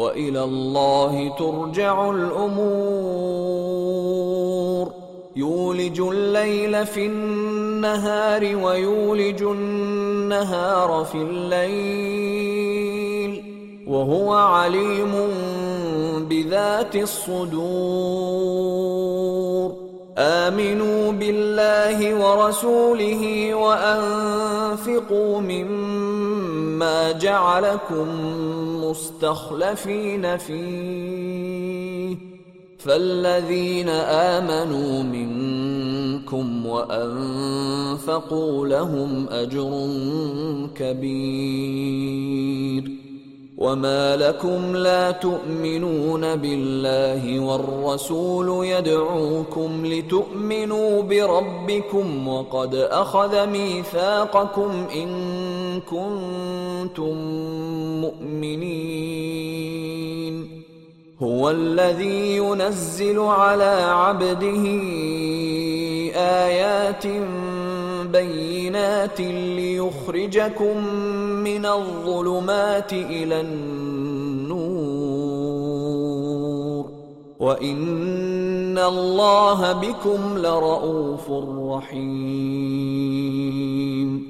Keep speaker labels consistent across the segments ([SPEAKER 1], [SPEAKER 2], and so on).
[SPEAKER 1] والى الله ترجع الامور يولج الليل في النهار ويولج النهار في الليل وهو عليم بذات الصدور امنوا بالله ورسوله وانفقوا مما ما جعلكم مستخلفين فيه فالذين امنوا منكم وانفقوا لهم اجر كبير وما لكم لا تؤمنون بالله والرسول يدعوكم لتؤمنوا بربكم وقد اخذ ميثاقكم ان كنتم مؤمنين هو الذي ينزل على عبده ايات بينات ليخرجكم من الظلمات الى النور وان الله بكم لرءوف رحيم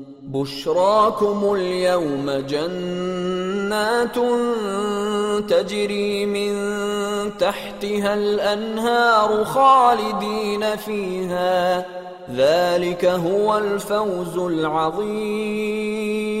[SPEAKER 1] بشراكم اليوم جنات تجري من تحتها الانهار خالدين فيها ذلك هو الفوز العظيم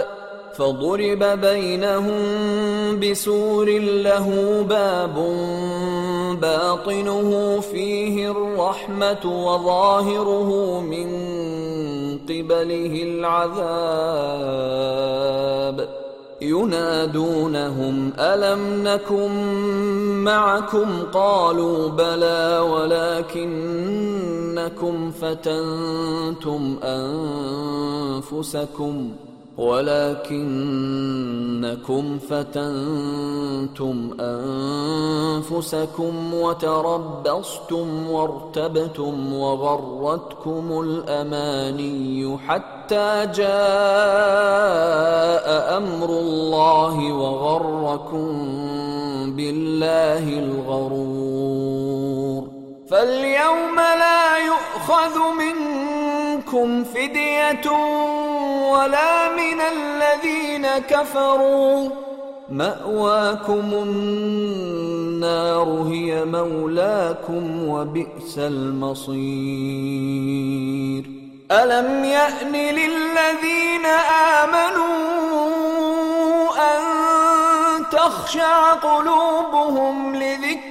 [SPEAKER 1] فضرب بينهم بسور له باب باطنه فيه الرحمه وظاهره من قبله العذاب ينادونهم الم نكن معكم قالوا بلى ولكنكم فتنتم انفسكم ولكنكم فتنتم انفسكم وتربصتم وارتبتم وغرتكم الاماني حتى جاء امر الله وغركم بالله الغرور فاليوم لا يؤخذ منكم فديه ولا من الذين كفروا مأواكم النار هي مولاكم وبئس المصير ألم يأن للذين آمنوا أن تخشع قلوبهم لذكر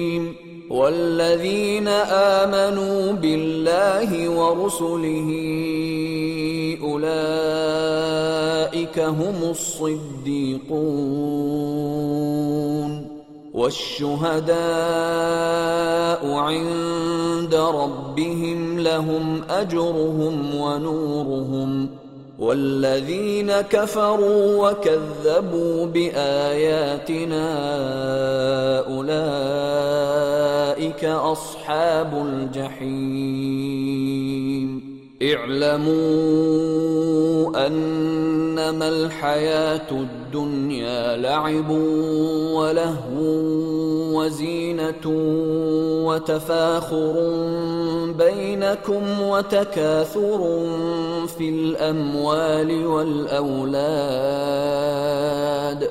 [SPEAKER 1] والذين امنوا بالله ورسله اولئك هم الصديقون والشهداء عند ربهم لهم اجرهم ونورهم والذين كفروا وكذبوا باياتنا اولئك اصحاب الجحيم اعلموا ان إنما الحياة الدنيا لعب ولهو وزينة وتفاخر بينكم وتكاثر في الأموال والأولاد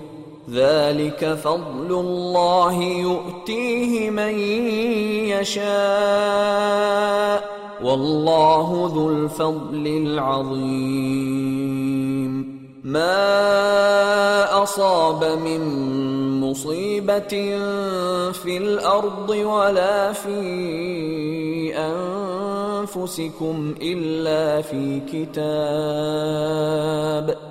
[SPEAKER 1] ذلك فضل الله يؤتيه من يشاء والله ذو الفضل العظيم ما اصاب من مصيبه في الارض ولا في انفسكم الا في كتاب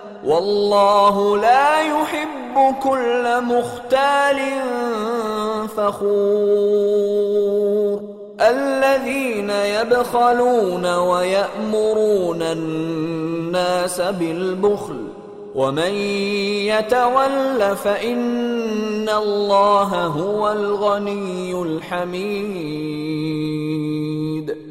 [SPEAKER 1] والله لا يحب كل مختال فخور الذين يبخلون ويامرون الناس بالبخل ومن يتول فان الله هو الغني الحميد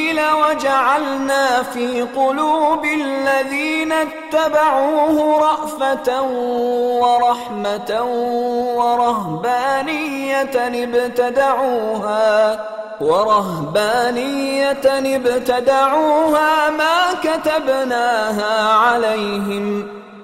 [SPEAKER 1] وجعلنا في قلوب الذين اتبعوه رأفة ورحمة ورهبانية ابتدعوها ورهبانية ابتدعوها ما كتبناها عليهم ۖ